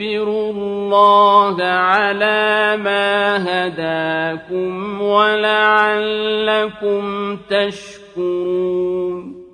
لِتُكَبِّرُوا اللَّهَ عَلَىٰ مَا هَدَاكُمْ وَلَعَلَّكُمْ تَشْكُرُونَ